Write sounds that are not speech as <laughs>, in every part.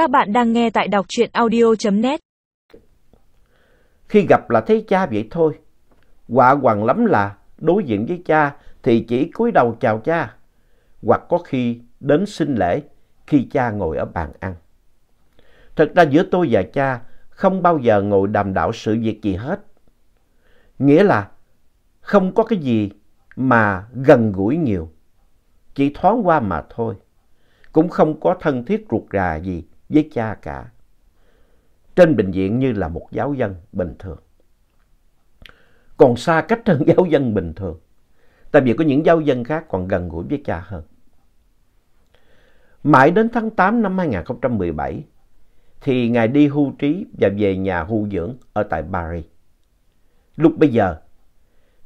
Các bạn đang nghe tại đọc truyện audio.net. Khi gặp là thấy cha vậy thôi. quả hoàng lắm là đối diện với cha thì chỉ cúi đầu chào cha. Hoặc có khi đến xin lễ khi cha ngồi ở bàn ăn. Thật ra giữa tôi và cha không bao giờ ngồi đàm đạo sự việc gì hết. Nghĩa là không có cái gì mà gần gũi nhiều. Chỉ thoáng qua mà thôi. Cũng không có thân thiết ruột rà gì với cha cả. Trên bệnh viện như là một giáo dân bình thường. Còn xa cách hơn <laughs> giáo dân bình thường. Tại vì có những giáo dân khác còn gần gũi với cha hơn. Mãi đến tháng 8 năm 2017 thì Ngài đi hưu trí và về nhà hưu dưỡng ở tại Paris. Lúc bây giờ,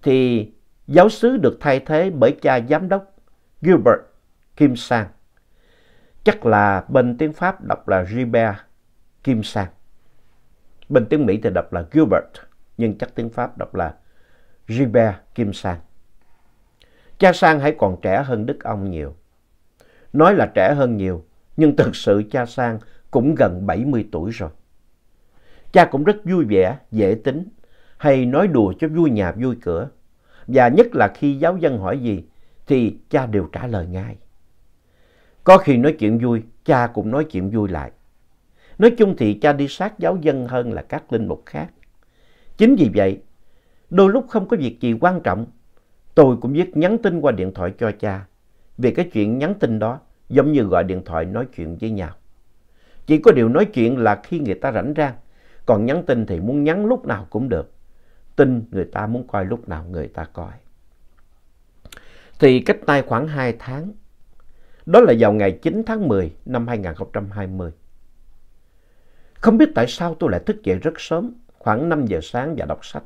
thì giáo sứ được thay thế bởi cha giám đốc Gilbert Kim Sang. Chắc là bên tiếng Pháp đọc là Gilbert Kim Sang. Bên tiếng Mỹ thì đọc là Gilbert, nhưng chắc tiếng Pháp đọc là Gilbert Kim Sang. Cha Sang hãy còn trẻ hơn Đức ông nhiều. Nói là trẻ hơn nhiều, nhưng thực sự cha Sang cũng gần 70 tuổi rồi. Cha cũng rất vui vẻ, dễ tính, hay nói đùa cho vui nhà vui cửa. Và nhất là khi giáo dân hỏi gì thì cha đều trả lời ngay. Có khi nói chuyện vui, cha cũng nói chuyện vui lại. Nói chung thì cha đi sát giáo dân hơn là các linh mục khác. Chính vì vậy, đôi lúc không có việc gì quan trọng, tôi cũng viết nhắn tin qua điện thoại cho cha. Về cái chuyện nhắn tin đó, giống như gọi điện thoại nói chuyện với nhau. Chỉ có điều nói chuyện là khi người ta rảnh rang, còn nhắn tin thì muốn nhắn lúc nào cũng được. Tin người ta muốn coi lúc nào người ta coi. Thì cách nay khoảng 2 tháng, đó là vào ngày 9 tháng 10 năm 2020. Không biết tại sao tôi lại thức dậy rất sớm, khoảng 5 giờ sáng và đọc sách.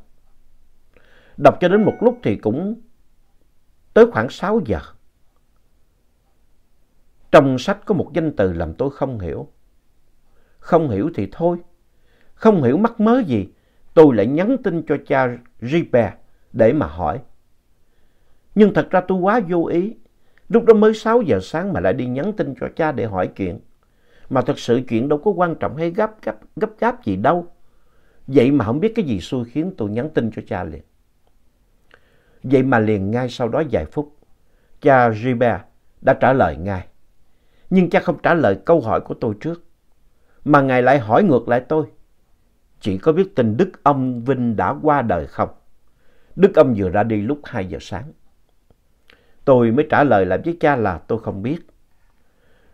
Đọc cho đến một lúc thì cũng tới khoảng 6 giờ. Trong sách có một danh từ làm tôi không hiểu. Không hiểu thì thôi. Không hiểu mắc mớ gì, tôi lại nhắn tin cho cha Ripe để mà hỏi. Nhưng thật ra tôi quá vô ý. Lúc đó mới 6 giờ sáng mà lại đi nhắn tin cho cha để hỏi chuyện. Mà thật sự chuyện đâu có quan trọng hay gấp gấp, gấp gáp gì đâu. Vậy mà không biết cái gì xui khiến tôi nhắn tin cho cha liền. Vậy mà liền ngay sau đó vài phút, cha Gilbert đã trả lời ngay. Nhưng cha không trả lời câu hỏi của tôi trước, mà ngài lại hỏi ngược lại tôi. Chỉ có biết tin Đức ông Vinh đã qua đời không? Đức ông vừa ra đi lúc 2 giờ sáng. Tôi mới trả lời lại với cha là tôi không biết.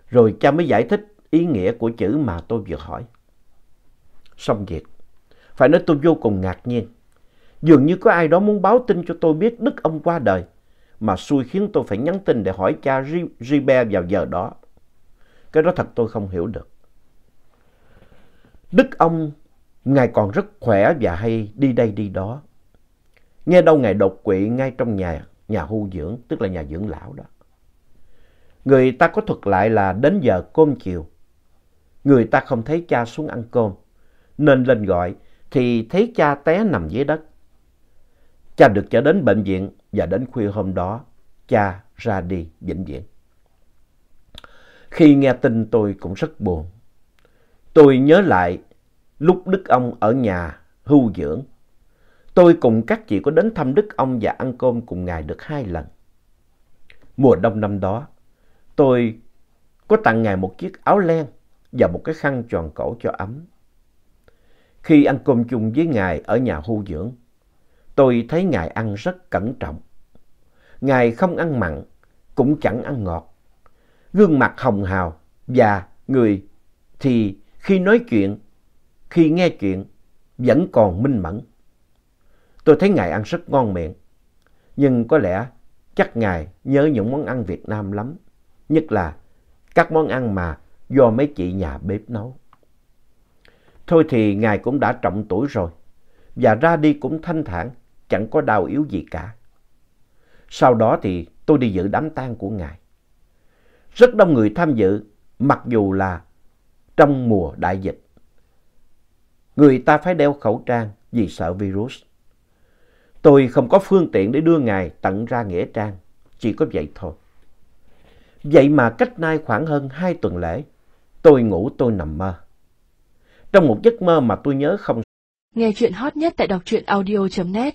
Rồi cha mới giải thích ý nghĩa của chữ mà tôi vừa hỏi. Xong việc, phải nói tôi vô cùng ngạc nhiên. Dường như có ai đó muốn báo tin cho tôi biết Đức ông qua đời, mà xui khiến tôi phải nhắn tin để hỏi cha Ribe vào giờ đó. Cái đó thật tôi không hiểu được. Đức ông, Ngài còn rất khỏe và hay đi đây đi đó. Nghe đâu Ngài đột quỵ ngay trong nhà, nhà hưu dưỡng, tức là nhà dưỡng lão đó. Người ta có thuật lại là đến giờ cơm chiều, người ta không thấy cha xuống ăn cơm, nên lên gọi thì thấy cha té nằm dưới đất. Cha được chở đến bệnh viện và đến khuya hôm đó, cha ra đi vĩnh viễn. Khi nghe tin tôi cũng rất buồn. Tôi nhớ lại lúc Đức ông ở nhà hưu dưỡng. Tôi cùng các chị có đến thăm Đức ông và ăn cơm cùng Ngài được hai lần. Mùa đông năm đó, tôi có tặng Ngài một chiếc áo len và một cái khăn tròn cổ cho ấm. Khi ăn cơm chung với Ngài ở nhà hưu dưỡng, tôi thấy Ngài ăn rất cẩn trọng. Ngài không ăn mặn, cũng chẳng ăn ngọt. Gương mặt hồng hào và người thì khi nói chuyện, khi nghe chuyện vẫn còn minh mẫn. Tôi thấy Ngài ăn rất ngon miệng, nhưng có lẽ chắc Ngài nhớ những món ăn Việt Nam lắm, nhất là các món ăn mà do mấy chị nhà bếp nấu. Thôi thì Ngài cũng đã trọng tuổi rồi, và ra đi cũng thanh thản, chẳng có đau yếu gì cả. Sau đó thì tôi đi dự đám tang của Ngài. Rất đông người tham dự, mặc dù là trong mùa đại dịch. Người ta phải đeo khẩu trang vì sợ virus. Tôi không có phương tiện để đưa Ngài tận ra Nghĩa Trang, chỉ có vậy thôi. Vậy mà cách nay khoảng hơn hai tuần lễ, Tôi ngủ tôi nằm mơ. Trong một giấc mơ mà tôi nhớ không Nghe chuyện hot nhất tại đọc truyện audio.net